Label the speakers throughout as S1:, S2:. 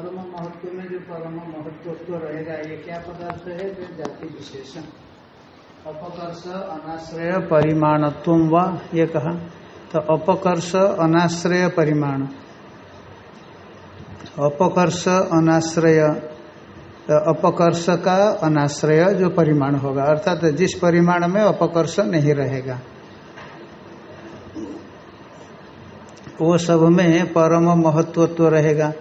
S1: परम महत्व में जो परम महत्व रहेगा, ये क्या पदार्थ है? जो जाति विशेषण। अपकर्ष, अनाश्रय, परिमाणत्व व, ये कहा। तो अपकर्ष, अनाश्रय, परिमाण। अपकर्ष, अनाश्रय। तो अपकर्ष का अनाश्रय जो परिमाण होगा, अर्थात तो जिस परिमाण में अपकर्ष नहीं रहेगा, वो सब में परम महत्वत्व रहेगा।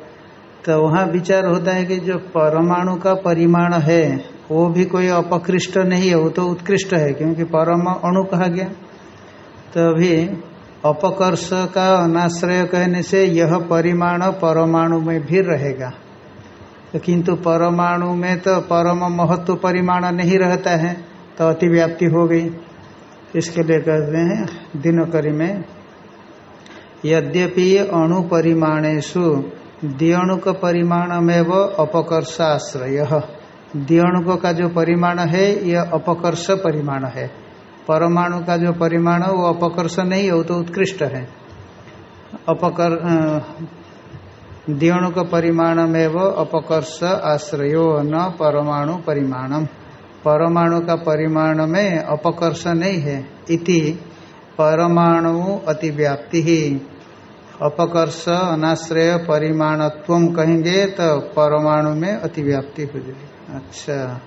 S1: तो वहाँ विचार होता है कि जो परमाणु का परिमाण है, वो भी कोई अपकृष्ट नहीं है, वो तो उत्कृष्ट है, क्योंकि परम अणु कहा गया। तो अभी अपकर्ष का अनाश्रय कहने से यह परिमाण परमाणु में भी रहेगा। तो किंतु परमाणु में तो परम महत्व परिमाण नहीं रहता है तो अतिव्याप्ति हो गई। इसके लिए कहते हैं, दिनकरी में, यद्यपि अणु परिमाणेशु दियणुक परिमाण में वो अपकर्षाश्रय। दियणुक का जो परिमाण है यह अपकर्ष परिमाण है। परमाणु का जो परिमाण, वो अपकर्ष नहीं है वो तो उत्कृष्ट है। अपकर दियणुक परिमाण में वो अपकर्ष आश्रयो न परमाणु परिमाणम परमाणु का परिमाण में अपकर्ष नहीं है। इति परमाणु अतिव्याप्ति। ही अपकर्ष, अनाश्रय, परिमाणत्व कहेंगे तो परमाणु में अतिव्याप्ति हो जाएगी। अच्छा।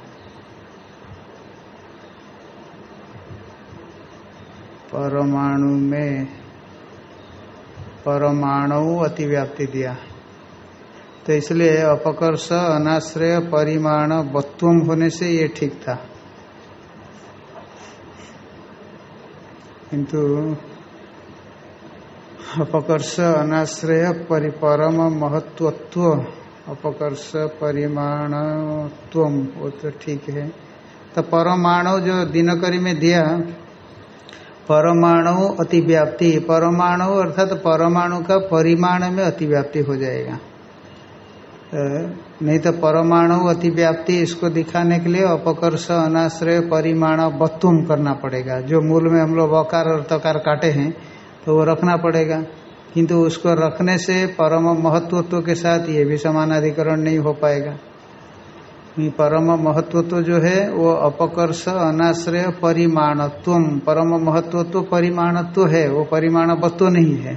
S1: परमाणु में परमाणु अतिव्याप्ति दिया। तो इसलिए अपकर्ष, अनाश्रय, परिमाण बत्वम होने से ये ठीक था। किंतु अपकर्ष अनाश्रय परिपरम महत्वत्व अपकर्ष परिमाणत्व। वो तो ठीक है। तो परमाणु जो दिनकरी में दिया, परमाणु अतिव्याप्ति। परमाणु अर्थात तो परमाणु का परिमाण में अतिव्याप्ति हो जाएगा। तो नहीं तो परमाणु अतिव्याप्ति इसको दिखाने के लिए अपकर्ष अनाश्रय परिमाण बत्तुम करना पड़ेगा। जो मूल में हम लोग वकार और तकार काटे हैं तो वो रखना पड़ेगा। किंतु उसको रखने से परम महत्वत्व के साथ ये भी समानाधिकरण नहीं हो पाएगा। परम महत्वत्व जो है, वो अपकर्ष, अनाश्रय परिमाणत्व परम महत्वत्व परिमाणत्व है, वो परिमाण परिमाणवत्व नहीं है।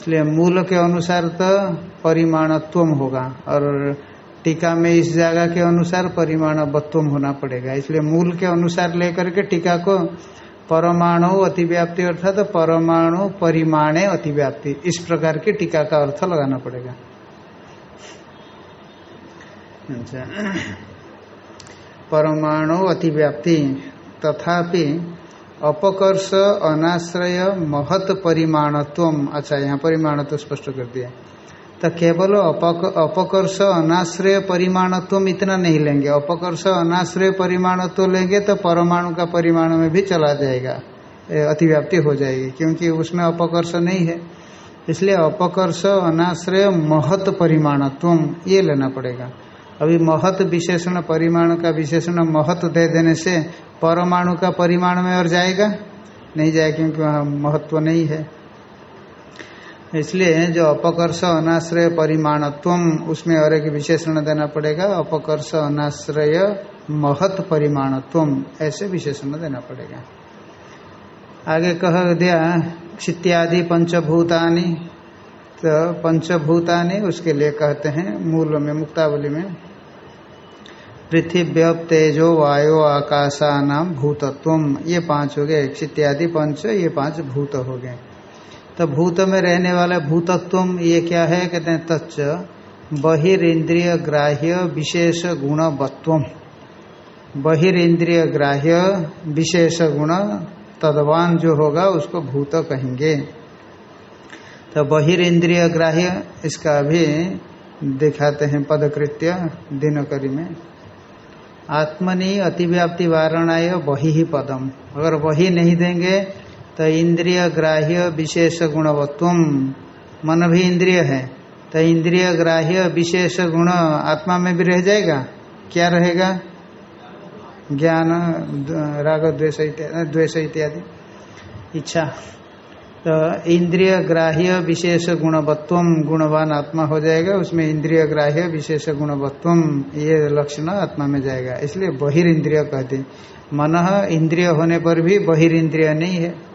S1: इसलिए मूल के अनुसार तो परिमाणत्व होगा, और टीका में इस जगह के अनुसार परिमाणवत्व होना पड़ेगा। इसलिए मूल के अनुसार लेकर के टीका को परमाणु अतिव्याप्ति अर्थात परमाणु परिमाणे अतिव्याप्ति। इस प्रकार की टीका का अर्थ लगाना पड़ेगा। अच्छा। परमाणु अतिव्याप्ति तथापि अपकर्ष, अनाश्रय, महत परिमाणत्व अच्छा यहाँ परिमाणत्व स्पष्ट कर दिया। तो केवल अपक, अपकर्ष अनाश्रय परिमाणत्व इतना नहीं लेंगे। अपकर्ष अनाश्रय परिमाणत्व लेंगे तो परमाणु का परिमाण में भी चला जाएगा। अतिव्याप्ति हो जाएगी क्योंकि उसमें अपकर्ष नहीं है। इसलिए अपकर्ष अनाश्रय महत परिमाणत्व ये लेना पड़ेगा। अभी महत विशेषण परिमाण का विशेषण महत दे देने से परमाणु का परिमाण में और जाएगा? नहीं जाएगा क्योंकि वहाँ महत्व नहीं है। इसलिए जो अपकर्ष अनाश्रय परिमाणत्व उसमें और एक विशेषण देना पड़ेगा, अपकर्ष अनाश्रय महत परिमाणत्व ऐसे विशेषण देना पड़ेगा। आगे कह दिया, क्षित्यादि पंचभूतानि तो पंचभूतानि उसके लिए कहते हैं, मूल में, मुक्तावली में। पृथ्व्य, तेजो, वायु आकाशा नाम भूतत्व ये पाँच हो गए, क्षित्यादि पंच, ये पाँच भूत हो गए। तो भूत में रहने वाला भूतत्व ये क्या है? कहते हैं, तच्च, बहिरीन्द्रिय ग्राह्य विशेष गुणवत्व बहिरीन्द्रिय ग्राह्य विशेष गुण तदवान जो होगा, उसको भूत कहेंगे। तो बहिरीन्द्रिय ग्राह्य, इसका भी दिखाते हैं पदकृत्य दिनकरी में। आत्मनि अतिव्याप्ति वारणाय वही ही पदम। अगर वही नहीं देंगे तो इंद्रिय ग्राह्य विशेष गुणवत्व मन भी इंद्रिय है। तो इंद्रिय ग्राह्य विशेष गुण आत्मा में भी रह जाएगा? क्या रहेगा? ज्ञान राग, द्वेष इत्यादि द्वेष इत्यादि। इच्छा। तो इंद्रिय ग्राह्य विशेष गुणवत्व गुणवान आत्मा हो जाएगा, उसमें इंद्रिय ग्राह्य विशेष गुणवत्व ये लक्षण आत्मा में जाएगा। इसलिए बहिर्ंद्रिय कहते मन इंद्रिय होने पर भी बहिर्ंद्रिय नहीं है।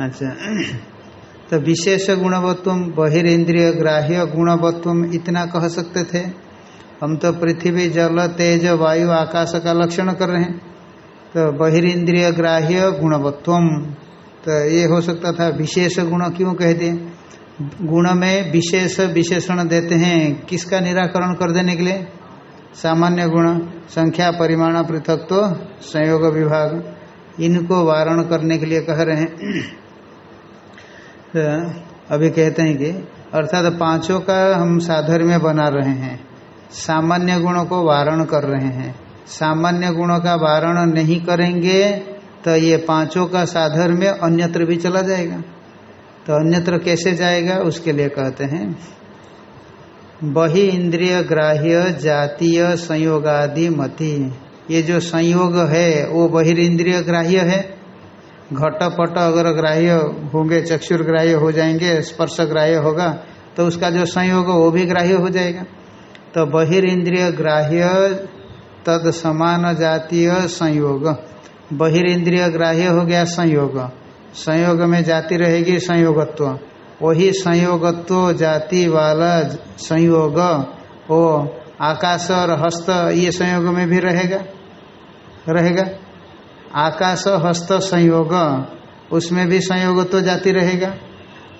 S1: अच्छा। तो विशेष गुणवत्व बहिर्ंद्रिय ग्राह्य गुणवत्व इतना कह सकते थे। हम तो पृथ्वी, जल, तेज, वायु, आकाश का लक्षण कर रहे हैं। तो बहिर्ंद्रिय ग्राह्य गुणवत्व तो ये हो सकता था विशेष गुण क्यों कहते हैं गुण में विशेष विशेषण देते हैं, किसका निराकरण कर देने के लिए? सामान्य गुण, संख्या, परिमाण पृथक तो संयोग विभाग, इनको वारण करने के लिए कह रहे हैं। तो अभी कहते हैं कि अर्थात पाँचों का हम साधर्म्य बना रहे हैं। सामान्य गुणों को वारण कर रहे हैं। सामान्य गुणों का वारण नहीं करेंगे तो ये पाँचों का साधर्म्य अन्यत्र भी चला जाएगा। तो अन्यत्र कैसे जाएगा, उसके लिए कहते हैं, बहि इंद्रिय ग्राह्य जातीय संयोगादि मति। ये जो संयोग है, वो बहिर्ंद्रिय ग्राह्य है। घटपट अगर ग्राह्य होंगे, चक्षुर ग्राह्य हो जाएँगे स्पर्श ग्राह्य होगा तो उसका जो संयोग वो भी ग्राह्य हो जाएगा। तो बहिर्ंद्रिय ग्राह्य तद समान जातीय संयोग। बहिर्ंद्रिय ग्राह्य हो गया संयोग। संयोग में जाति रहेगी संयोगत्व। वही संयोगत्व जाति वाला संयोग वो आकाश और हस्त, ये संयोग में भी रहेगा। रहेगा। आकाश हस्त संयोग, उसमें भी संयोग तो जाति रहेगा।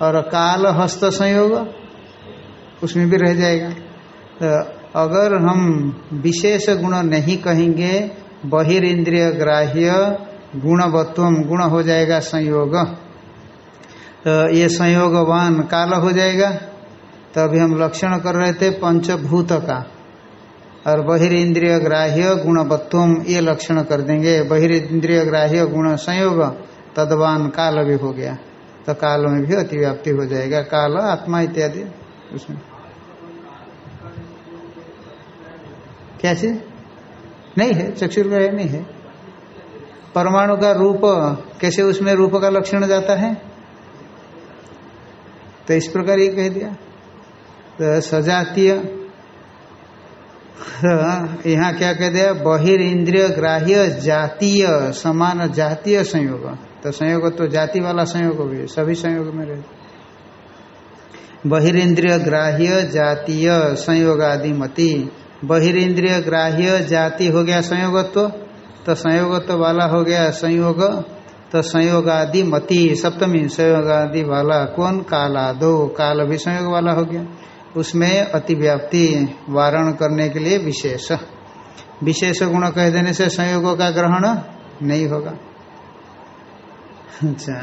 S1: और काल हस्त संयोग, उसमें भी रह जाएगा। तो अगर हम विशेष गुण नहीं कहेंगे बहिर्ंद्रिय ग्राह्य गुणवत्व गुण हो जाएगा संयोग। तो ये संयोगवान काल हो जाएगा। तो अभी हम लक्षण कर रहे थे पंचभूत का और बहिर्ंद्रिय ग्राह्य गुणवत्व ये लक्षण कर देंगे। बहिर्ंद्रिय ग्राह्य गुण संयोग, तदवान काल भी हो गया। तो काल में भी अतिव्याप्ति हो जाएगा। काल, आत्मा इत्यादि, उसमें। क्या चीज़? नहीं है चक्षुर्ग्राह्य नहीं है। परमाणु का रूप, कैसे उसमें रूप का लक्षण जाता है? तो इस प्रकार ये कह दिया। तो सजातीय यहाँ क्या कह दिया? बहिर्ंद्रिय ग्राह्य जातीय समान जातीय संयोग। तो संयोग तो जाति वाला संयोग भी, सभी संयोग में रहे। बहिर्ंद्रिय ग्राह्य जातीय संयोग आदि मति। बहिर्ंद्रिय ग्राह्य जाति हो गया संयोगत्व। तो संयोगत्व वाला हो गया संयोग। तो संयोग आदि मति, सप्तमी संयोग आदि वाला। कौन? काला दो काल भी संयोग वाला हो गया। उसमें अतिव्याप्ति वारण करने के लिए विशेष। विशेष गुण कह देने से संयोगों का ग्रहण नहीं होगा। अच्छा।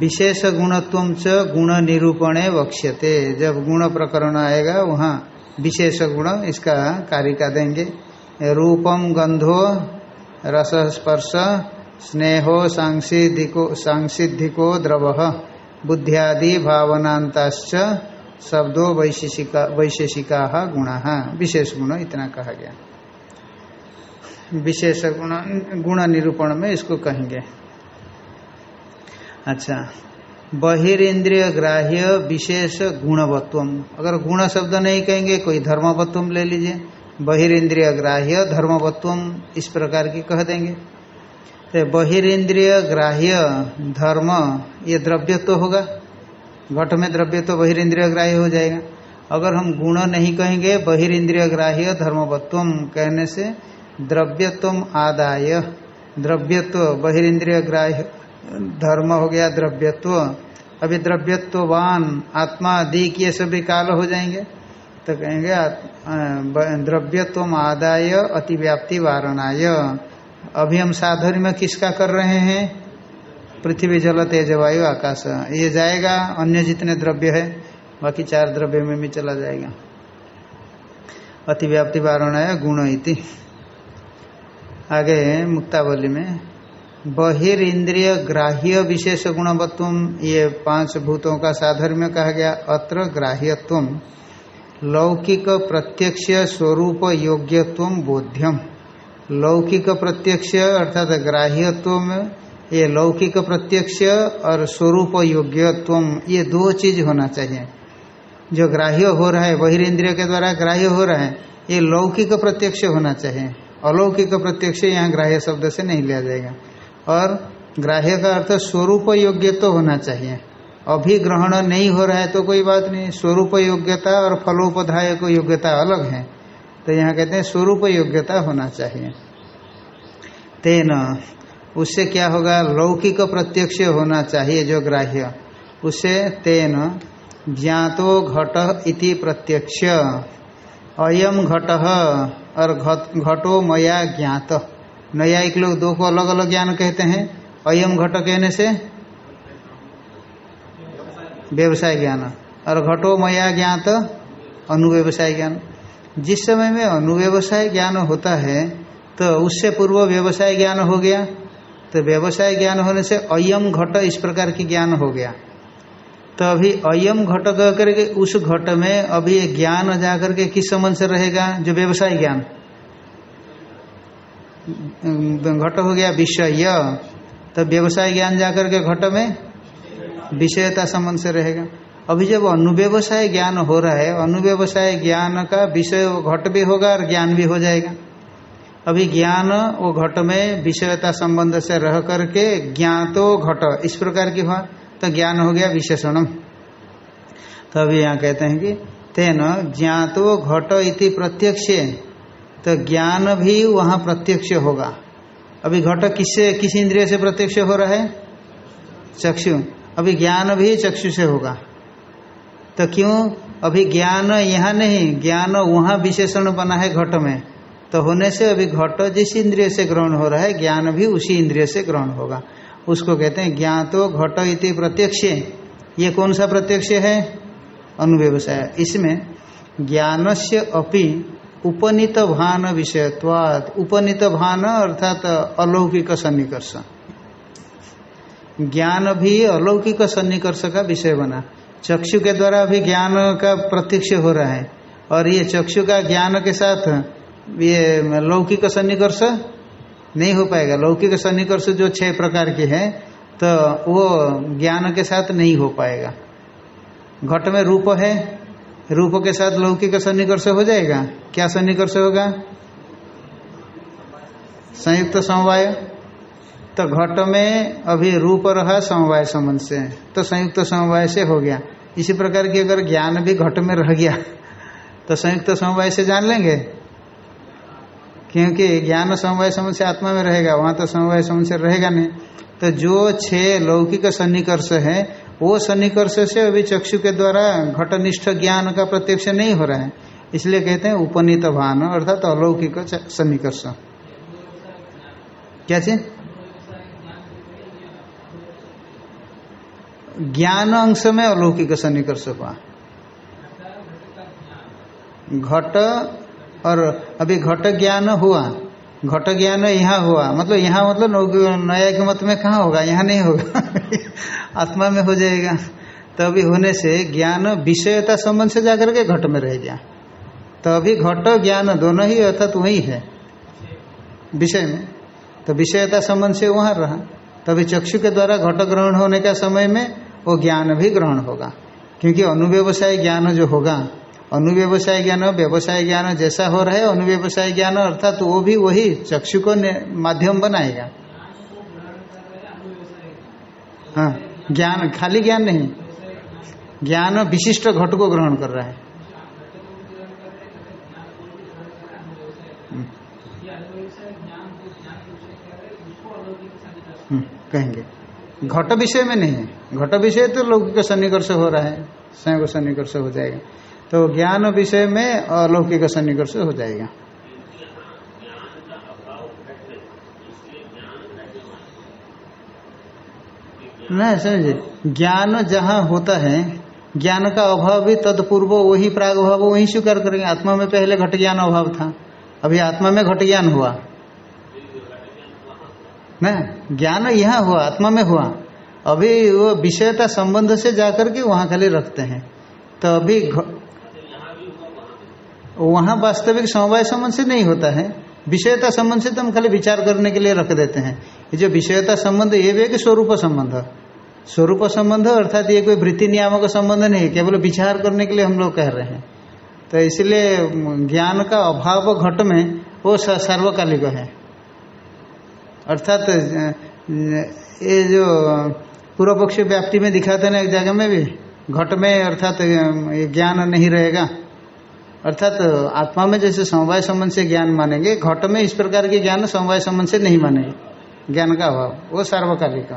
S1: विशेष गुणत्व च गुण निरूपणे वक्ष्यते। जब गुण प्रकरण आएगा, वहाँ विशेष गुण इसका कारिका देंगे। रूपम गंधो रस स्पर्श स्नेहो सांसिधिको सांसिधिको द्रव। बुद्धियादि भावनाताश्च शब्दों वैशेषिका वैशेषिका गुण। विशेष गुण इतना कहा गया। विशेष गुण गुण निरूपण में इसको कहेंगे। अच्छा। बहिरेन्द्रिय ग्राह्य विशेष गुणवत्व अगर गुण शब्द नहीं कहेंगे, कोई धर्मवत्व ले लीजिए। बहिरेन्द्रिय ग्राह्य धर्मवत्व इस प्रकार की कह देंगे। तो बहिरेन्द्रिय, ग्राह्य, धर्म, ये द्रव्य तो होगा। घट में द्रव्य तो बहिरेन्द्रिय, ग्राह्य हो जाएगा। अगर हम गुण नहीं कहेंगे, बहिरेन्द्रिय, ग्राह्य धर्मवत्व कहने से द्रव्यत्व आदाय। द्रव्यत्व, बहिरेन्द्रिय, ग्राह्य, धर्म हो गया द्रव्यत्व। अभी द्रव्यत्ववान, आत्मा, दिक, ये सभी काल हो जाएँगे। तो कहेंगे द्रव्यत्व आदाय, अतिव्याप्ति वारणाय। अभी हम साधन में किसका कर रहे हैं? पृथ्वी जल तेज वायु आकाश। ये जाएगा, अन्य जितने द्रव्य है, बाकी चार द्रव्य में भी चला जाएगा। अतिव्याप्ति वारणाय गुण इति। आगे मुक्तावली में। बहिर्ंद्रिय ग्राह्य विशेष गुणवत्व, ये पाँच भूतों का साधर्म्य कहा गया, अत्र ग्राह्यत्व। लौकिक प्रत्यक्ष स्वरूप योग्यत्व बोध्यम। लौकिक प्रत्यक्ष अर्थात ग्राह्यत्व में ये लौकिक प्रत्यक्ष और स्वरूप योग्यत्व ये दो चीज़ होना चाहिए। जो ग्राह्य हो रहा है बहिरेंद्रिय के द्वारा ग्राह्य हो रहा है, ये लौकिक प्रत्यक्ष होना चाहिए। अलौकिक प्रत्यक्ष यहाँ ग्राह्य शब्द से नहीं लिया जाएगा। और ग्राह्य का अर्थ स्वरूप योग्य तो होना चाहिए। अभी ग्रहण नहीं हो रहा है तो कोई बात नहीं, स्वरूप योग्यता और फलोपधाय को योग्यता अलग है। तो यहाँ कहते हैं स्वरूप योग्यता होना चाहिए। तेन, उससे क्या होगा? लौकिक प्रत्यक्ष होना चाहिए जो ग्राह्य। उससे तेन, ज्ञातो घट इति प्रत्यक्ष। अयम घट और घटो मया ज्ञात। न्यायिक लोग दो को अलग अलग ज्ञान कहते हैं। अयम घट कहने से? व्यवसाय ज्ञान। और घटो मया ज्ञात अनुव्यवसाय ज्ञान। जिस समय में अनुव्यवसाय ज्ञान होता है तो उससे पूर्व व्यवसाय ज्ञान हो गया। तो व्यवसाय ज्ञान होने से अयम घट इस प्रकार की ज्ञान हो गया। तो अभी अयम घट कह करके उस घट में अभी ज्ञान जा करके किस संबंध से रहेगा? जो व्यवसाय ज्ञान। घट हो गया विषय। तो व्यवसाय ज्ञान जाकर के घट में विषयता संबंध से रहेगा। अभी जब अनुव्यवसाय ज्ञान हो रहा है, अनुव्यवसाय ज्ञान का विषय घट भी होगा और ज्ञान भी हो जाएगा। अभी ज्ञान वो घट में विषयता संबंध से रह करके ज्ञातो घट, इस प्रकार की हुआ तो ज्ञान हो गया विशेषणम। तो अभी यहाँ कहते हैं कि तेन ज्ञातो घट इति प्रत्यक्ष तो ज्ञान भी वहाँ प्रत्यक्ष होगा। अभी घट किससे, किस इंद्रिय से प्रत्यक्ष हो रहा है? चक्षु। अभी ज्ञान भी चक्षु से होगा। तो क्यों? अभी ज्ञान यहाँ नहीं, ज्ञान वहाँ विशेषण बना है घट में। तो होने से अभी घट जिस इंद्रिय से ग्रहण हो रहा है, ज्ञान भी उसी इंद्रिय से ग्रहण होगा। उसको कहते हैं ज्ञान तो घट इति प्रत्यक्ष। ये कौन सा प्रत्यक्ष है? अनुव्यवसाय। इसमें ज्ञान से अपि उपनीत भान विषयत्वाद उपनीत भान अर्थात अलौकिक सन्निकर्ष। ज्ञान भी अलौकिक सन्निकर्ष का विषय बना। चक्षु के द्वारा भी ज्ञान का प्रत्यक्ष हो रहा है। और ये चक्षु का ज्ञान के साथ ये लौकिक सन्निकर्ष नहीं हो पाएगा। लौकिक सन्निकर्ष जो छह प्रकार के हैं तो वो ज्ञान के साथ नहीं हो पाएगा। घट में रूप है, रूप के साथ लौकिक सन्निकर्ष हो जाएगा। क्या सन्निकर्ष होगा? संयुक्त समवाय। तो घट में अभी रूप रहा समवाय संबंध से। तो संयुक्त समवाय से हो गया। इसी प्रकार की अगर ज्ञान भी घट में रह गया तो संयुक्त समवाय से जान लेंगे? क्योंकि ज्ञान समवाय समझ से आत्मा में रहेगा, वहाँ तो समवाय समझ से रहेगा नहीं। तो जो छह लौकिक सन्निकर्ष है, वो सन्निकर्ष से अभी चक्षु के द्वारा घटनिष्ठ ज्ञान का प्रत्यक्ष नहीं हो रहा है। इसलिए कहते हैं उपनीत भान अर्थात तो अलौकिक सन्निकर्ष। क्या चीज़? ज्ञान अंश में अलौकिक सन्निकर्ष हुआ। घट और अभी घट ज्ञान हुआ। घट ज्ञान यहाँ हुआ। मतलब यहाँ मतलब नया के मत में कहाँ होगा? यहाँ नहीं होगा। आत्मा में हो जाएगा। तो अभी होने से ज्ञान विषयता संबंध से जाकर के घट में रह गया। तो अभी घट ज्ञान दोनों ही अर्थात वही है। विषय में। तो विषयता संबंध से वहाँ रहा। तभी चक्षु के द्वारा घट ग्रहण होने का समय में वो ज्ञान भी ग्रहण होगा। क्योंकि अनुव्यवसाय ज्ञान जो होगा, अनुव्यवसाय ज्ञान, व्यवसाय ज्ञान जैसा हो रहा है, अनुव्यवसाय ज्ञान अर्थात तो वो भी वही चक्षु को माध्यम बनाएगा। हाँ ज्ञान, खाली ज्ञान नहीं। ज्ञान विशिष्ट घट को ग्रहण कर रहा है। कहेंगे। घट विषय में नहीं है। घट विषय तो लौकिक सन्निकर्ष हो रहा है, स्वयं सन्निकर्ष हो जाएगा। तो ज्ञान विषय में अलौकिक सन्निकर्ष हो जाएगा। नहीं समझे? ज्ञान जहाँ होता है, ज्ञान का अभाव भी तत्पूर्व वही प्राग वही स्वीकार करेंगे। आत्मा में पहले घट ज्ञान अभाव था, अभी आत्मा में घट ज्ञान हुआ। न ज्ञान यहाँ हुआ, आत्मा में हुआ। अभी वो विषयता संबंध से जाकर के वहाँ खाली रखते हैं। तो अभी वहाँ वास्तविक समवाय संबंध से नहीं होता है। विषयता संबंध से तो हम खाली विचार करने के लिए रख देते हैं। ये जो विषयता संबंध, ये भी है कि स्वरूप संबंध। स्वरूप संबंध अर्थात ये कोई वृत्ति नियामक संबंध नहीं है, केवल विचार करने के लिए हम लोग कह रहे हैं। तो इसलिए ज्ञान का अभाव घट में वो सार्वकालिक है। अर्थात, ये जो पूर्व पक्ष व्याप्ति में दिखाते ना एक जगह में भी, घट में अर्थात ज्ञान नहीं रहेगा। अर्थात, आत्मा में जैसे समवाय संबंध से ज्ञान मानेंगे, घट में इस प्रकार के ज्ञान समवाय संबंध से नहीं मानेंगे, ज्ञान का अभाव, वो सार्वकालिक।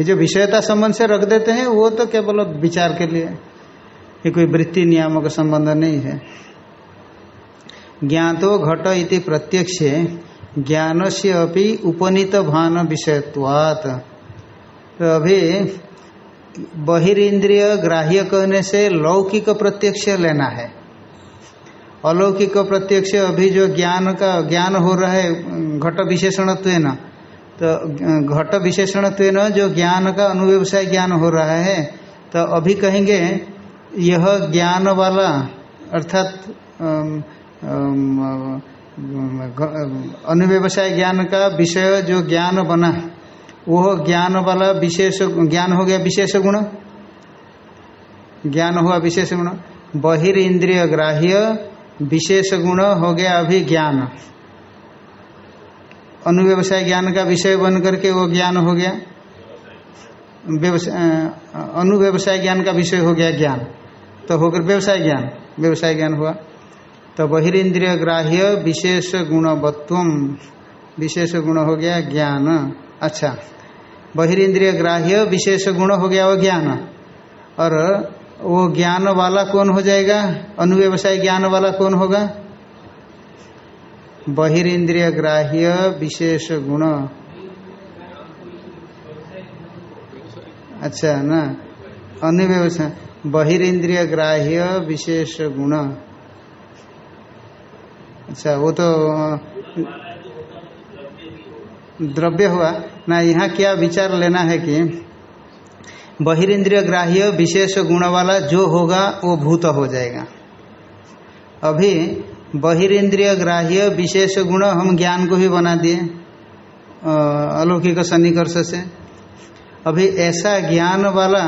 S1: ये जो विषयता संबंध से रख देते हैं, वो तो केवल विचार के लिए। ये कोई वृत्ति नियामक संबंध नहीं है। ज्ञातो घट इति प्रत्यक्ष ज्ञान से अभी उपनीत भान विषयत्वात तो अभी बहिरीन्द्रिय ग्राह्य कहने से लौकिक प्रत्यक्ष लेना है। अलौकिक प्रत्यक्ष अभी जो ज्ञान का ज्ञान हो रहा है, घट विशेषणत्व तो घट विशेषणत्व जो ज्ञान का अनुव्यवसाय ज्ञान हो रहा है तो अभी कहेंगे यह ज्ञान वाला अर्थात अनुव्यवसाय ज्ञान का विषय जो ज्ञान बना वो ज्ञान वाला विशेष ज्ञान हो गया विशेष गुण। ज्ञान हुआ विशेष गुण। बहिर इंद्रिय ग्राह्य विशेष गुण हो गया अभी ज्ञान अनुव्यवसाय ज्ञान का विषय बन करके वो ज्ञान हो गया। अनुव्यवसाय ज्ञान का विषय हो गया ज्ञान। तो होकर व्यवसाय ज्ञान। व्यवसाय ज्ञान हुआ। तो बहिरीन्द्रिय ग्राह्य विशेष गुणवत्व। विशेष गुण हो गया ज्ञान। अच्छा बहिरीन्द्रिय ग्राह्य विशेष गुण हो गया वो ज्ञान। और वो ज्ञान वाला कौन हो जाएगा? अनुव्यवसाय ज्ञान वाला कौन होगा? बहिरीन्द्रिय ग्राह्य विशेष गुण। अच्छा ना? अनुव्यवसाय बहिरीन्द्रिय ग्राह्य विशेष गुण। अच्छा वो तो द्रव्य हुआ। ना यहाँ क्या विचार लेना है कि बहिरीन्द्रिय ग्राह्य विशेष गुण वाला जो होगा, वो भूत हो जाएगा। अभी बहिरीन्द्रिय ग्राह्य विशेष गुण हम ज्ञान को ही बना दिए अलौकिक सन्निकर्ष से। अभी ऐसा ज्ञान वाला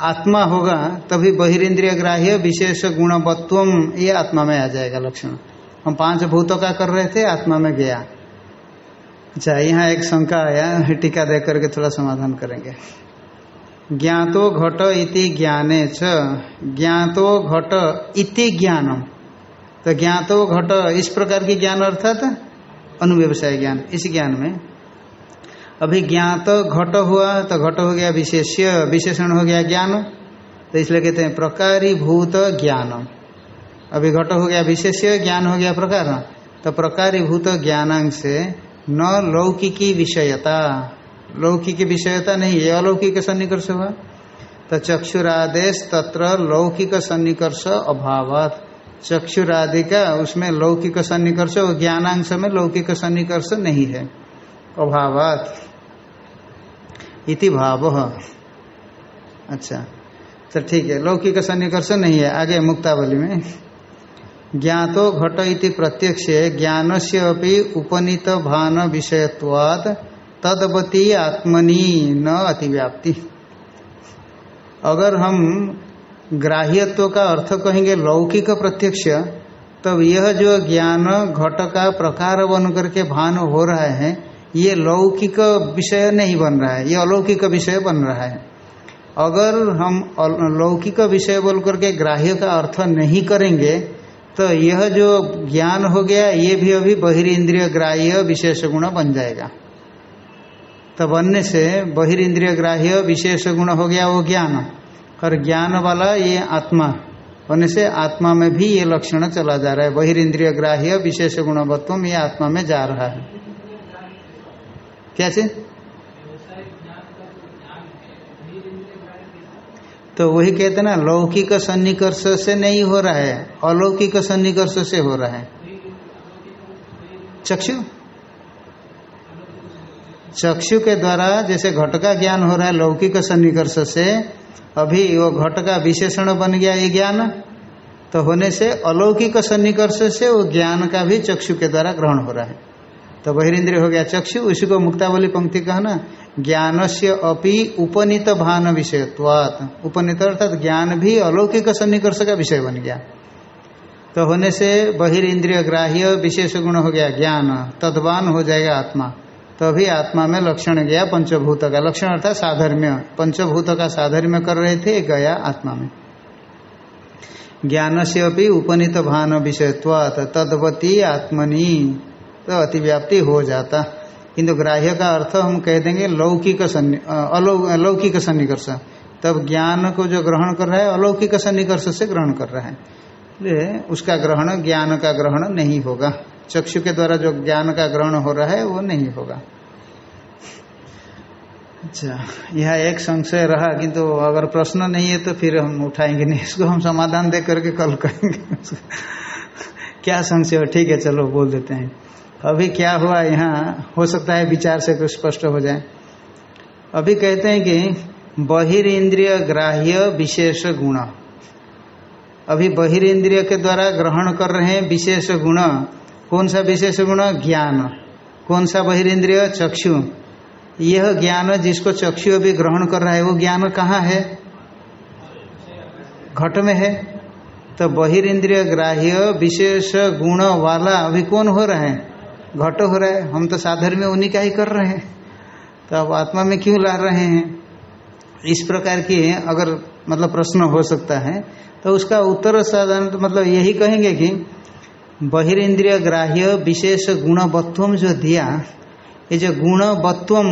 S1: आत्मा होगा, तभी बहिरीन्द्रिय ग्राह्य विशेष गुणवत्व ये आत्मा में आ जाएगा लक्षण। हम पाँच भूतों का कर रहे थे, आत्मा में गया। अच्छा यहाँ एक शंका आया, टीका दे करके थोड़ा समाधान करेंगे। ज्ञातो घट इति ज्ञाने च, ज्ञातो घट इति ज्ञानम। तो ज्ञातो घट इस प्रकार की ज्ञान अर्थात अनुव्यवसाय ज्ञान, इस ज्ञान में। अभी ज्ञात घट हुआ तो घट हो गया विशेष्य, विशेषण हो गया ज्ञान। तो इसलिए कहते हैं प्रकारी भूत ज्ञान अभी घट हो गया, विशेष्य ज्ञान हो गया प्रकार। तो प्रकारी भूत ज्ञानांश से न लौकिकी विषयता। लौकिक विषयता नहीं है अलौकिक सन्निकर्ष हुआ। तो चक्षुरादेश तत्र लौकिक सन्निकर्ष अभाव चक्षुरादि का उसमें लौकिक सन्निकर्ष और ज्ञानांश में लौकिक सन्निकर्ष नहीं है। अभावात। इति भाव। अच्छा तो ठीक है, लौकिक सन्निकर्ष नहीं है, आगे मुक्तावली में। ज्ञातो घट इति प्रत्यक्ष ज्ञान से अभी उपनीत भान विषयत्वाद तदवती आत्मनि न अतिव्याप्ति। अगर हम ग्राह्यत्व का अर्थ कहेंगे लौकिक प्रत्यक्ष, तब यह जो ज्ञान घट का प्रकार बन करके भान हो रहा है, ये लौकिक विषय नहीं बन रहा है, ये अलौकिक विषय बन रहा है। अगर हम लौकिक विषय बोल करके ग्राह्य का अर्थ नहीं करेंगे तो यह जो ज्ञान हो गया, ये भी अभी बहिरीन्द्रिय ग्राह्य विशेष गुण बन जाएगा। तो बनने से बहिरीन्द्रिय ग्राह्य विशेष गुण हो गया वो ज्ञान। और ज्ञान वाला ये आत्मा होने से आत्मा में भी ये लक्षण चला जा रहा है। बहिरीन्द्रिय ग्राह्य विशेष गुणवत्व ये आत्मा में जा रहा है। क्या चीज़ तो वही कहते ना, लौकिक सन्निकर्ष से नहीं हो रहा है, अलौकिक सन्निकर्ष से हो रहा है। चक्षु? चक्षु के द्वारा जैसे घट का ज्ञान हो रहा है, लौकिक सन्निकर्ष से, अभी वो घट का विशेषण बन गया ये ज्ञान तो होने से अलौकिक सन्निकर्ष से वो ज्ञान का भी चक्षु के द्वारा ग्रहण हो रहा है। तो बहिरेंद्रिय हो गया चक्षु, उसी को मुक्तावली पंक्ति कहना ज्ञान से अपि उपनीत भान विषयत्वात। उपनीत अर्थात ज्ञान भी अलौकिक सन्निकर्ष का विषय बन गया। तो होने से बहिर्ंद्रिय ग्राह्य विशेष गुण हो गया ज्ञान, तद्वान हो जाएगा आत्मा। तो अभी आत्मा में लक्षण गया पंचभूत का। लक्षण अर्थात साधर्म्य, पंचभूत का साधर्म्य कर रहे थे, गया आत्मा में। ज्ञान से अभी उपनीत भान विषयत्वात, तदवती आत्मनि। तो अतिव्याप्ति हो जाता। किंतु ग्राह्य का अर्थ हम कह देंगे लौकिक अलौकिक सन्निकर्ष। तब ज्ञान को जो ग्रहण कर रहा है, अलौकिक सन्निकर्ष से ग्रहण कर रहा है। इसलिए उसका ग्रहण, ज्ञान का ग्रहण नहीं होगा। चक्षु के द्वारा जो ज्ञान का ग्रहण हो रहा है, वो नहीं होगा। अच्छा यह एक संशय रहा, किंतु तो अगर प्रश्न नहीं है तो फिर हम उठाएँगे नहीं। इसको हम समाधान दे करके कल करेंगे। क्या संशय? ठीक है, चलो बोल देते हैं। अभी क्या हुआ यहाँ? हो सकता है विचार से कुछ स्पष्ट हो जाए। अभी कहते हैं कि बहिर्ंद्रिय ग्राह्य विशेष गुण। अभी बहिर्ंद्रिय के द्वारा ग्रहण कर रहे हैं विशेष गुण। कौन सा विशेष गुण? ज्ञान। कौन सा बहिर्ंद्रिय चक्षु। यह ज्ञान जिसको चक्षु अभी ग्रहण कर रहा है, वो ज्ञान कहाँ है? घट में है। तो बहिर्ंद्रिय ग्राह्य विशेष गुण वाला अभी कौन हो रहा है? घट हो रहा है, हम तो साधन में उन्हीं का ही कर रहे हैं। तो अब आत्मा में क्यों ला रहे हैं? इस प्रकार की अगर मतलब प्रश्न हो सकता है तो उसका उत्तर साधारण तो मतलब यही कहेंगे कि बहिरेंद्रिय ग्राह्य विशेष गुणवत्वम जो दिया, ये जो गुणवत्वम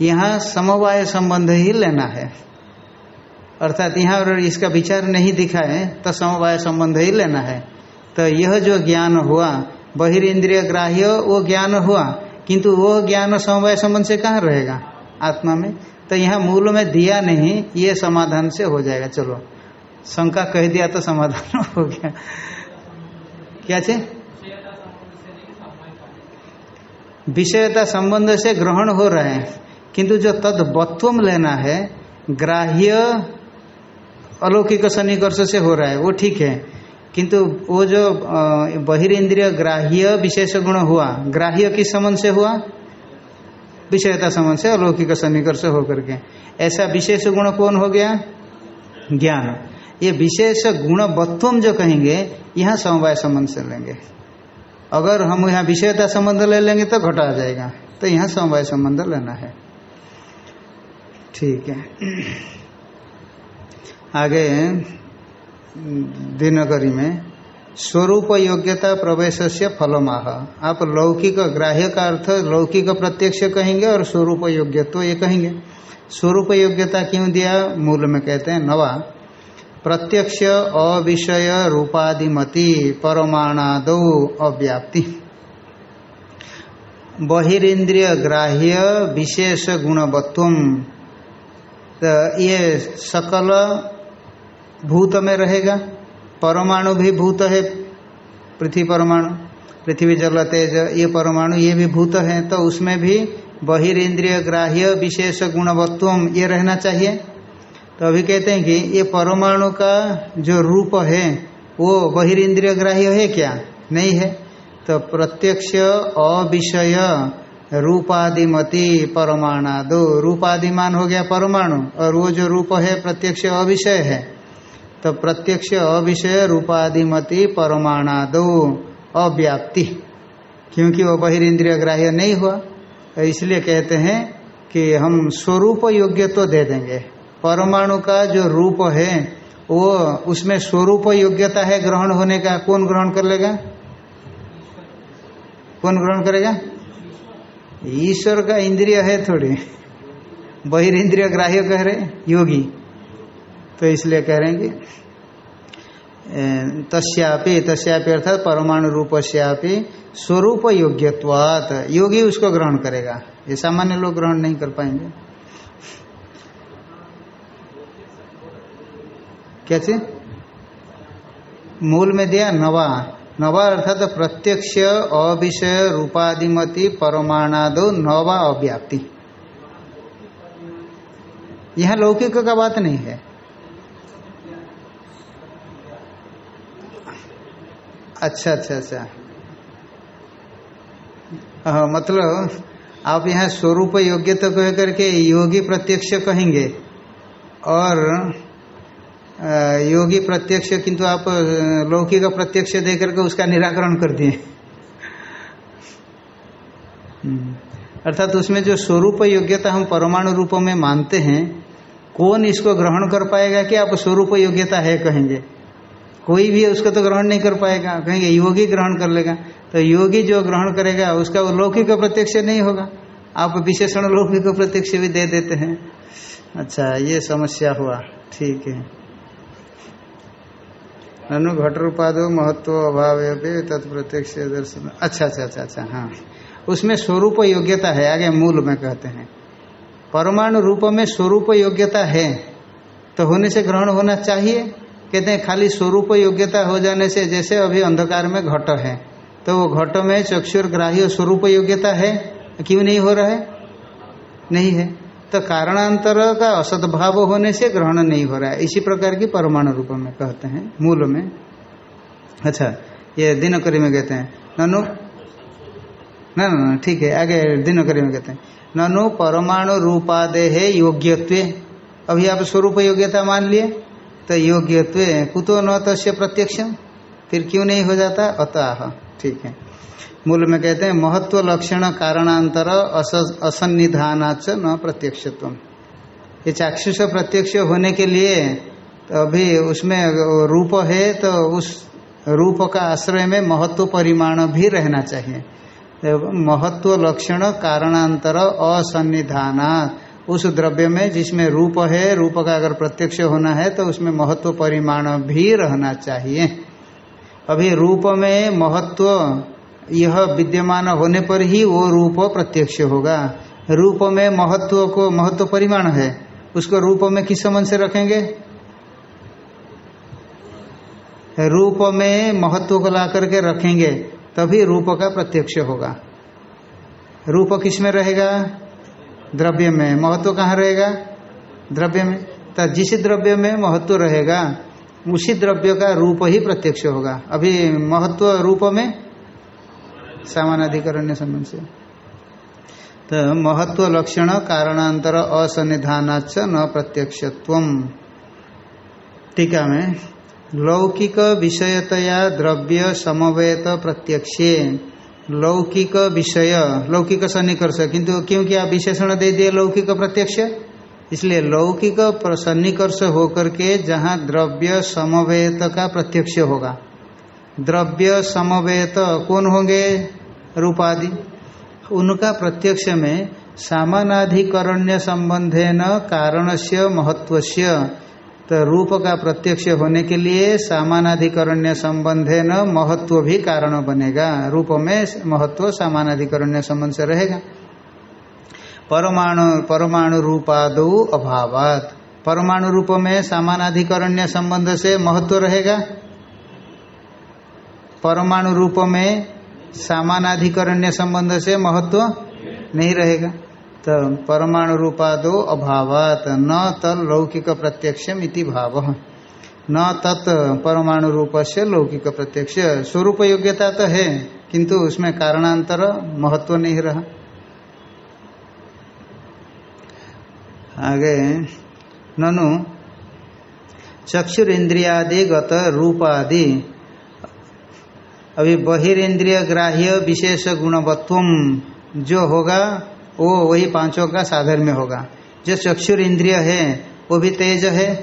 S1: यहाँ समवाय संबंध ही लेना है। अर्थात यहाँ अगर इसका विचार नहीं दिखा है तो समवाय संबंध ही लेना है। तो यह जो ज्ञान हुआ बहिर्ंद्रिय ग्राह्य वो ज्ञान हुआ, किंतु वो ज्ञान समवाय संबंध से कहाँ रहेगा? आत्मा में। तो यहाँ मूल में दिया नहीं, ये समाधान से हो जाएगा। चलो, शंका कह दिया तो समाधान हो गया। क्या चे विषयता संबंध से ग्रहण हो रहा है, किंतु जो तद लेना है, ग्राह्य अलौकिक सन्निकर्ष से हो रहा है, वो ठीक है। किंतु वो जो बहिरेंद्रिय ग्राह्य विशेष गुण हुआ, ग्राह्य किस संबंध से हुआ? विषयता संबंध से, अलौकिक सन्निकर्ष होकर के। ऐसा विशेष गुण कौन हो गया? ज्ञान। ये विशेष गुण गुणवत्वम जो कहेंगे, यहाँ समवाय संबंध से लेंगे। अगर हम यहाँ विषयता संबंध ले लेंगे तो घटा आ जाएगा। तो यहाँ समवाय संबंध लेना है। ठीक है। आगे। दिनकरी में स्वरूप योग्यता प्रवेश से फलमाह। आप लौकिक ग्राह्य का अर्थ लौकिक प्रत्यक्ष कहेंगे और स्वरूप योग्यत्व तो ये कहेंगे। स्वरूप योग्यता क्यों दिया? मूल में कहते हैं, नवा, प्रत्यक्ष अविषय रूपादिमति परमाणादो अव्याप्ति। बहिरीन्द्रिय ग्राह्य विशेष गुणवत्व तो ये सकल भूत में रहेगा। परमाणु भी भूत है। पृथ्वी परमाणु, पृथ्वी जल, तेज, ये परमाणु, ये भी भूत है। तो उसमें भी बहिरेंद्रिय ग्राह्य, विशेष गुणवत्व ये रहना चाहिए। तो अभी कहते हैं कि ये परमाणु का जो रूप है, वो बहिरेंद्रिय ग्राह्य है क्या? नहीं है। तो प्रत्यक्ष अविषय रूपादिमति परमाणा दो रूपादिमान हो गया परमाणु, और वो जो रूप है, प्रत्यक्ष अविषय है। तो प्रत्यक्ष अविषय रूपाधिमति परमाणादो अव्याप्ति। क्योंकि वो बहिर्ंद्रिय ग्राह्य नहीं हुआ तो इसलिए कहते हैं कि हम स्वरूप योग्य तो दे देंगे। परमाणु का जो रूप है, वो उसमें स्वरूप योग्यता है ग्रहण होने का। कौन ग्रहण कर लेगा? कौन ग्रहण करेगा? ईश्वर का इंद्रिय है थोड़ी। बहिर्ंद्रिय ग्राह्य कह रहे योगी। तो इसलिए कह रहे हैं कि तस्यापि तस्यापि अर्थात परमाणु रूप श्यापी स्वरूप योग्यवात योगी उसको ग्रहण करेगा। ये सामान्य लोग ग्रहण नहीं कर पाएँगे। क्या चीज़? मूल में दिया नवा। नवा अर्थात प्रत्यक्ष, अविषय रूपाधिमति परमाणादो, नवा अव्याप्ति। यह लौकिक का बात नहीं है। अच्छा अच्छा अच्छा। हाँ मतलब आप यहाँ स्वरूप योग्य तो कह करके योगी प्रत्यक्ष कहेंगे और योगी प्रत्यक्ष किंतु आप लौकिक प्रत्यक्ष दे करके उसका निराकरण कर दिए। हम्म। अर्थात उसमें जो स्वरूप योग्यता हम परमाणु रूप में मानते हैं, कौन इसको ग्रहण कर पाएगा कि आप स्वरूप योग्यता है कहेंगे? कोई भी उसको तो ग्रहण नहीं कर पाएगा। कहेंगे, योगी ग्रहण कर लेगा। तो योगी जो ग्रहण करेगा, उसका वो लौकिक प्रत्यक्ष नहीं होगा। आप विशेषण लौकिक प्रत्यक्ष भी दे देते हैं। अच्छा ये समस्या हुआ। ठीक है। ननु घट रूपादो महत्व अभाव तत्प्रत्यक्ष दर्शन। अच्छा अच्छा अच्छा अच्छा हाँ। उसमें स्वरूप योग्यता है, आगे मूल में कहते हैं। परमाणु रूप में स्वरूप योग्यता है तो होने से ग्रहण होना चाहिए। कहते हैं, खाली स्वरूप योग्यता हो जाने से जैसे अभी अंधकार में घट है तो वो घट में चक्षुर ग्राह्य स्वरूप योग्यता है? क्यों नहीं हो रहा है? नहीं है। तो कारणांतर का असदभाव होने से ग्रहण नहीं हो रहा है। इसी प्रकार की परमाणु रूप में कहते हैं, मूल में। अच्छा ये दिनकरी में कहते हैं, ननु, ना ना ठीक है, आगे दिनकरी में कहते हैं, ननु परमाणु रूपादेह योग्यत्व। अभी आप स्वरूप योग्यता मान लिए। तो योग्यत्व कुतो न तस्य प्रत्यक्ष, फिर क्यों नहीं हो जाता? अतः। ठीक है। मूल में कहते हैं, महत्व लक्षण कारणांतर असन्निधानाच न प्रत्यक्षत्व। ये चाक्षुष प्रत्यक्ष होने के लिए तो अभी उसमें रूप है तो उस रूप का आश्रय में महत्व परिमाण भी रहना चाहिए। महत्व लक्षण कारणांतर असन्निधान उस द्रव्य में जिसमें रूप है, रूप का अगर प्रत्यक्ष होना है तो उसमें महत्व परिमाण भी रहना चाहिए। अभी रूप में महत्व, यह विद्यमान होने पर ही वो रूप प्रत्यक्ष होगा। रूप में महत्व को, महत्व परिमाण है, उसको रूप में किस संबंध से रखेंगे? रूप में महत्व को ला करके रखेंगे, तभी रूप का प्रत्यक्ष होगा। रूप किसमें रहेगा? द्रव्य में महत्व कहाँ रहेगा? द्रव्य में तो जिस द्रव्य में महत्व रहेगा, उसी द्रव्य का रूप ही प्रत्यक्ष होगा। अभी महत्व रूप में सामानाधिकरण्य संबंध से। तो महत्व लक्षण कारणांतर असनिधानाच न प्रत्यक्षत्व टीका में, लौकिक विषयतया द्रव्य समवेत प्रत्यक्षे। लौकिक विषय, लौकिक सन्निकर्ष। किंतु क्योंकि आप विशेषण दे दिए लौकिक प्रत्यक्ष, इसलिए लौकिक सन्निकर्ष होकर के जहाँ द्रव्य समवेत का प्रत्यक्ष होगा। द्रव्य समवेत कौन होंगे? रूपादि। उनका प्रत्यक्ष में सामानाधिकरण्य संबंधे न कारण से महत्व तो रूप का प्रत्यक्ष होने के लिए सामानाधिकरण्य संबंधे न महत्व भी कारण बनेगा। रूप में महत्व सामानाधिकरण्य संबंध से रहेगा। परमाणु परमाणु रूपादो अभावात। परमाणु रूप में सामानाधिकरण्य संबंध से महत्व रहेगा। परमाणु रूप में सामानाधिकरण्य संबंध से महत्व नहीं रहेगा। तो परमाणु रूपादो अभावात। न तल लौकिक प्रत्यक्षम भाव। न तत् परमाणु रूप से लौकिक प्रत्यक्ष। स्वरूप योग्यता तो है किंतु उसमें कारणांतर महत्व नहीं रहा। आगे, ननु चक्षुरेन्द्रियादि गत रूपादि। अभी बहिरेन्द्रिय ग्राह्य विशेष गुणवत्व जो होगा वो वही पाँचों का साधन में होगा। जो चक्षुर इंद्रिय है, वो भी तेज है।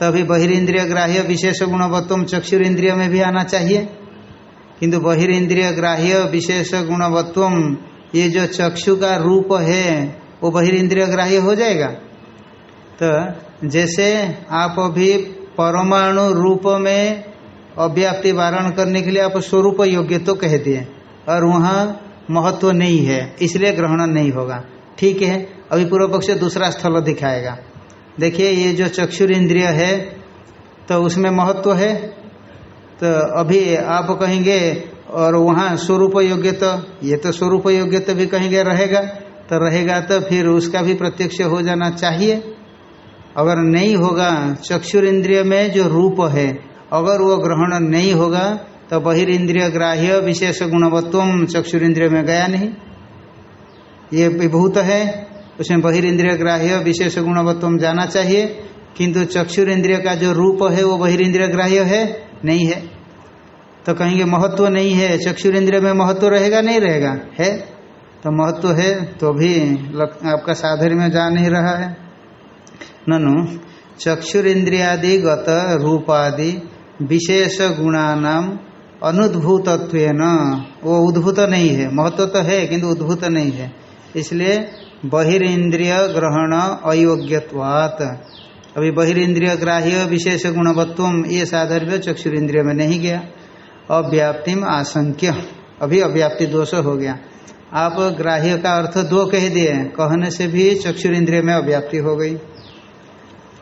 S1: तभी बहिरेन्द्रिय ग्राह्य विशेष गुणवत्व चक्षुर इंद्रिय में भी आना चाहिए। किंतु बहिरेन्द्रिय ग्राह्य विशेष गुणवत्व ये जो चक्षु का रूप है, वो बहिरेन्द्रिय ग्राह्य हो जाएगा। तो जैसे आप अभी परमाणु रूप में अव्याप्ति वारण करने के लिए आप स्वरूप योग्य तो कह दिए। और वहाँ महत्व नहीं है, इसलिए ग्रहण नहीं होगा। ठीक है? अभी पूर्व पक्ष दूसरा स्थल दिखाएगा। देखिए, ये जो चक्षुर इंद्रिय है तो उसमें महत्व है? तो अभी आप कहेंगे, और वहाँ स्वरूप योग्य तो ये तो स्वरूप योग्य तो भी कहेंगे रहेगा। तो रहेगा तो फिर उसका भी प्रत्यक्ष हो जाना चाहिए। अगर नहीं होगा चक्षुर इंद्रिय में जो रूप है, अगर वो ग्रहण नहीं होगा तो बहिर्ंद्रिय ग्राह्य विशेष गुणवत्व चक्षुरिंद्रिय में गया नहीं ये विभूत है, उसमें बहिर्ंद्रिय ग्राह्य विशेष गुणवत्व जाना चाहिए, किंतु चक्षुरेंद्रिय का जो रूप है, वो बहिर्ंद्रिय ग्राह्य है, नहीं है। तो कहेंगे महत्व नहीं है चक्षुरेंद्रिय में महत्व रहेगा, नहीं रहेगा? है। तो महत्व है तो भी आपका साधन में जा नहीं रहा है। ननु चक्षुरेन्द्रियादि गत रूपादि विशेष गुणानाम अनुद्भूतत्व न वो उद्भूत नहीं है। महत्व तो है, किंतु उद्भूत नहीं है। इसलिए बहिर्ंद्रिय ग्रहण अयोग्यवात अभी बहिर्ंद्रिय ग्राह्य विशेष गुणवत्व ये साधर्य चक्षुरेन्द्रिय में नहीं गया। अव्याप्तिम आशंक्य। अभी अव्याप्ति दोष हो गया। आप ग्राह्य का अर्थ दो कह दिए कहने से भी चक्षुरेन्द्रिय में अव्याप्ति हो गई।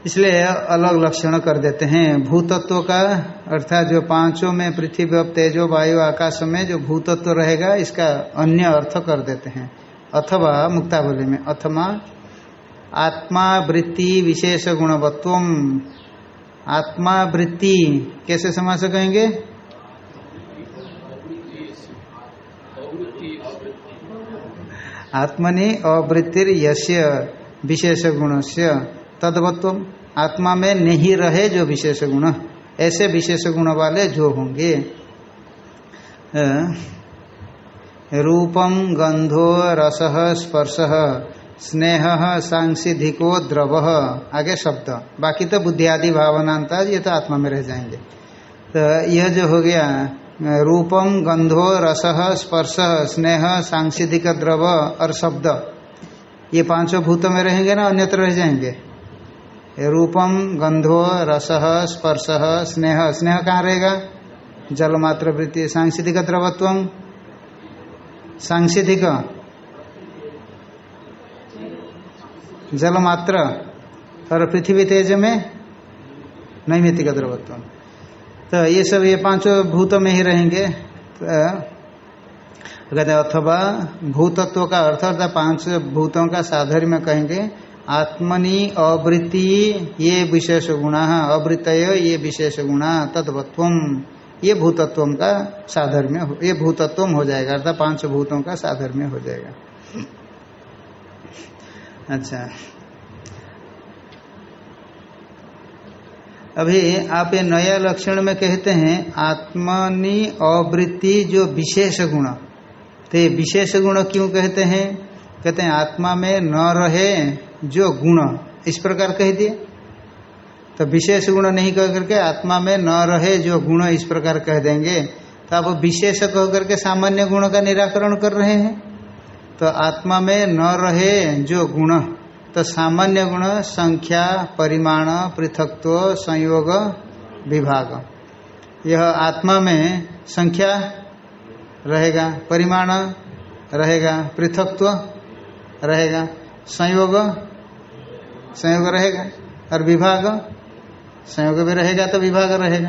S1: इसलिए अलग लक्षण कर देते हैं। भूतत्व का, अर्थात जो पाँचों में पृथ्वी तेजो, वायु, आकाश में जो भूतत्व रहेगा, इसका अन्य अर्थ कर देते हैं। अथवा मुक्तावली में अथवा आत्मा वृत्ति विशेष गुणवत्व आत्मा वृत्ति कैसे समास कहेंगे? आत्मनि अवृत्तिर यश विशेष गुण से तदवत्व आत्मा में नहीं रहे जो विशेष गुण। ऐसे विशेष गुण वाले जो होंगे। रूपम गंधो रस स्पर्श, स्नेह सांसिधिको द्रव। आगे शब्द। बाकी तो बुद्धि आदि भावनांता ये तो आत्मा में रह जाएँगे। तो यह जो हो गया, रूपम गंधो रस स्पर्श, स्नेह सांसिधिक द्रव और शब्द। ये पाँचों भूतों में रहेंगे ना, अन्यत्र रह जाएँगे? रूपम, गंधो, रस, स्पर्श, स्नेह। स्नेह कहाँ रहेगा? जलमात्र वृत्ति सांसिधिक द्रवत्व। सांसिधिक जलमात्र, और पृथ्वी तेज में नैमित्तिक द्रवत्व। तो ये सब ये पाँचों भूत में ही रहेंगे। तो कहते अथवा भूतत्व का अर्थ, अर्थात पाँच भूतों का साधर्य में कहेंगे। आत्मनि अवृत्ति, ये विशेष गुणा अवृत ये विशेष गुणा तद्वत्व ये भूतत्व का साधर्म्य ये भूतत्व हो जाएगा, अर्थात पाँच भूतों का साधर्म्य हो जाएगा। अच्छा। अभी आप ये नया लक्षण में कहते हैं, आत्मनि अवृत्ति जो विशेष गुण। तो विशेष गुण क्यों कहते हैं? कहते हैं, आत्मा में न रहे जो गुण इस प्रकार कह दिए। तो विशेष गुण नहीं कह करके आत्मा में न रहे जो गुण इस प्रकार कह देंगे तो आप विशेष कह करके सामान्य गुण का निराकरण कर रहे हैं। तो आत्मा में न रहे जो गुण तो सामान्य गुण संख्या, परिमाण, पृथकत्व, संयोग, विभाग। यह आत्मा में संख्या रहेगा, परिमाण रहेगा, पृथकत्व रहेगा, संयोग संयोग रहेगा। और विभाग, संयोग भी रहेगा तो विभाग रहेगा।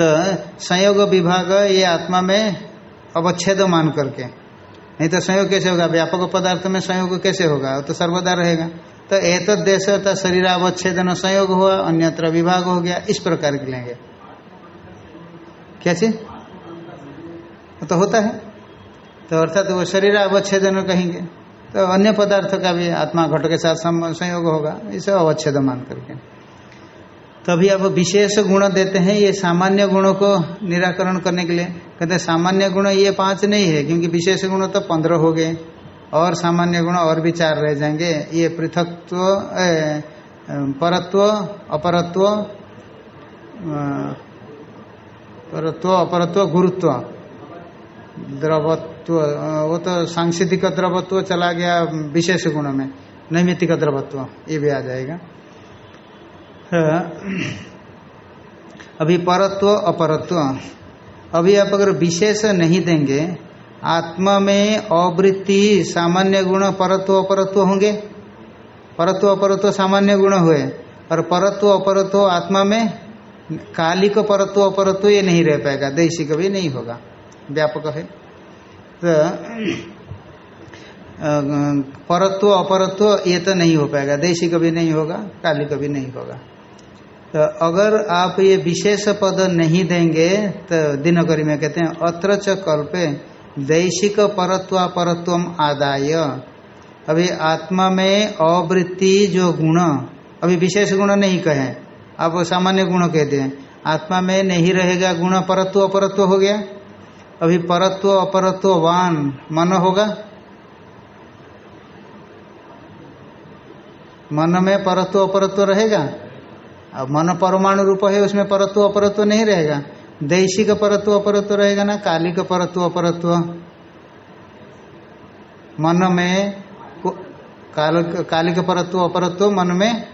S1: तो संयोग विभाग ये आत्मा में अवच्छेद मान करके। नहीं तो संयोग कैसे होगा? व्यापक पदार्थ में संयोग कैसे होगा? तो सर्वदा रहेगा। तो एक देश तो शरीर अवच्छेदन संयोग हुआ, अन्यत्र विभाग हो गया, इस प्रकार के लेंगे। क्या चीज़? तो होता है। तो अर्थात वो शरीर अवच्छेदन कहेंगे। तो अन्य पदार्थ का भी आत्मा घट के साथ संयोग होगा, इसे अवच्छेद मान करके। तभी अब विशेष गुण देते हैं ये सामान्य गुणों को निराकरण करने के लिए। कहते हैं, सामान्य गुण ये पाँच नहीं है, क्योंकि विशेष गुण तो पंद्रह हो गए, और सामान्य गुण और भी चार रह जाएँगे। ये पृथकत्व परत्व, अपरत्व परत्व, अपरत्व, गुरुत्व। द्रवत्व वो तो सांसिधिक द्रवत्व चला गया विशेष गुण में, नैमित्तिक द्रवत्व, ये भी आ जाएगा। अभी परत्व अपरत्व, अभी आप अगर विशेष नहीं देंगे, आत्मा में अवृत्ति सामान्य गुण, परत्व, अपरत्व होंगे। परत्व, अपरत्व सामान्य गुण हुए और परत्व, अपरत्व आत्मा में कालिक परत्व, अपरत्व ये नहीं रह पाएगा, दैशिक भी नहीं होगा। व्यापक है। तो परत्व, अपरत्व, ये तो नहीं हो पाएगा। देशी कभी नहीं होगा, काली कभी नहीं होगा। तो अगर आप ये विशेष पद नहीं देंगे तो दिनकरी में कहते हैं, अत्र च कल्पे दैशिक परत्वा परत्व आदाय। अभी आत्मा में अवृत्ति जो गुण, अभी विशेष गुण नहीं कहे, आप सामान्य गुण कहते हैं आत्मा में नहीं रहेगा गुण, परत्व, अपरत्व हो गया। अभी परत्व, अपरत्व, वान, मन होगा? मन में परत्व, अपरत्व रहेगा? अब मन परमाणु रूप है, उसमें परत्व, अपरत्व नहीं रहेगा। देशी का परत्व, अपरत्व रहेगा ना? कालिक परत्व, अपरत्व। मन में काल, कालिक परत्व, अपरत्व मन में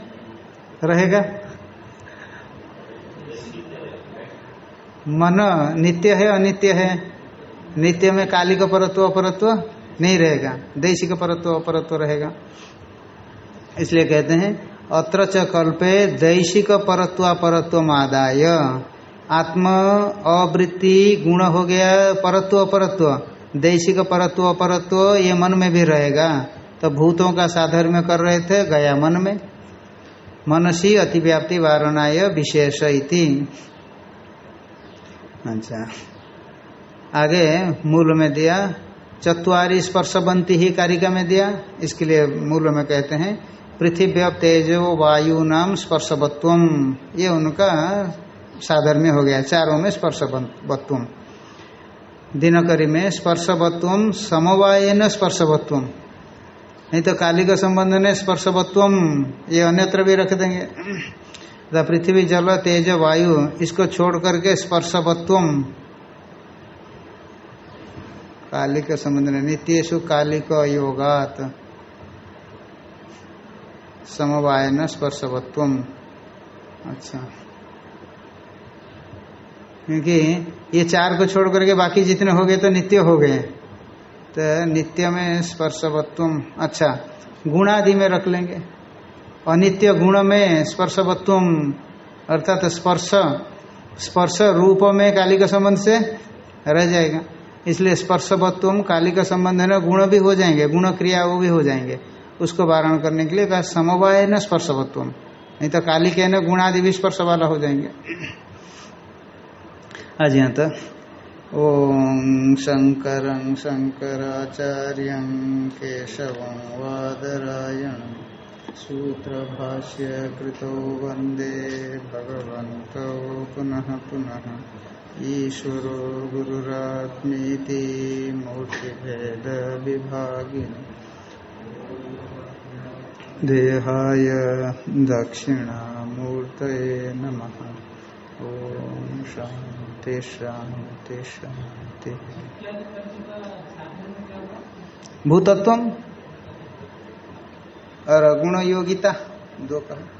S1: रहेगा? मन नित्य है, अनित्य है? नित्य में कालिक परत्व अपरत्व नहीं रहेगा। दैशिक परत्व अपरत्व रहेगा। इसलिए कहते हैं, अत्र च कल्पे दैशिक परत्वा परत्व आदाय। आत्म अवृत्ति गुण हो गया, परत्व परत्व दैशिक परत्व, अपरत्व ये मन में भी रहेगा। तो भूतों का साधर्म्य कर रहे थे, गया मन में। मनसी अतिव्याप्ति वारणाय विशेष इति। अच्छा। आगे मूल में दिया, चतवारी स्पर्शबंती ही कारिका में दिया, इसके लिए मूल में कहते हैं पृथ्वी तेजो वायु नाम स्पर्शवत्व ये उनका साधर्म्य हो गया, चारों में स्पर्शवत्व दिनकरी में स्पर्शवत्व समवाय न स्पर्शवत्व नहीं तो काली का संबंध ने स्पर्शवत्व ये अन्यत्र भी रख देंगे। पृथ्वी जल तेज वायु, इसको छोड़ करके स्पर्शवत्व कालिक संबंध ने नित्यसु कालिक योगात। समवायन स्पर्शवत्व अच्छा। क्योंकि ये चार को छोड़ करके बाकी जितने हो गए तो नित्य हो गए। तो नित्य में स्पर्शवत्व अच्छा गुणादि में रख लेंगे। अनित्य गुण में स्पर्शवत्व अर्थात स्पर्श स्पर्श रूप में काली का संबंध से रह जाएगा। इसलिए स्पर्शवत्व काली का संबंध है ना, गुण भी हो जाएँगे, गुण क्रिया वो भी हो जाएँगे। उसको वारण करने के लिए कहा, समवाय न स्पर्शवत्व नहीं तो काली के न, गुणादि भी स्पर्श वाला हो जाएँगे। आज यहाँ तक ओम शंकर शंकराचार्य केशव वादरायण सूत्र भाष्य कृतो वंदे भगवत पुनः पुनः। ईश्वरो गुरुरात्मीति मूर्तिभेद विभागिनी देहाय दक्षिणामूर्तये नमः। ॐ शान्ति शान्ति शान्ति। भूतत्व और गुण योगिता दो कहा।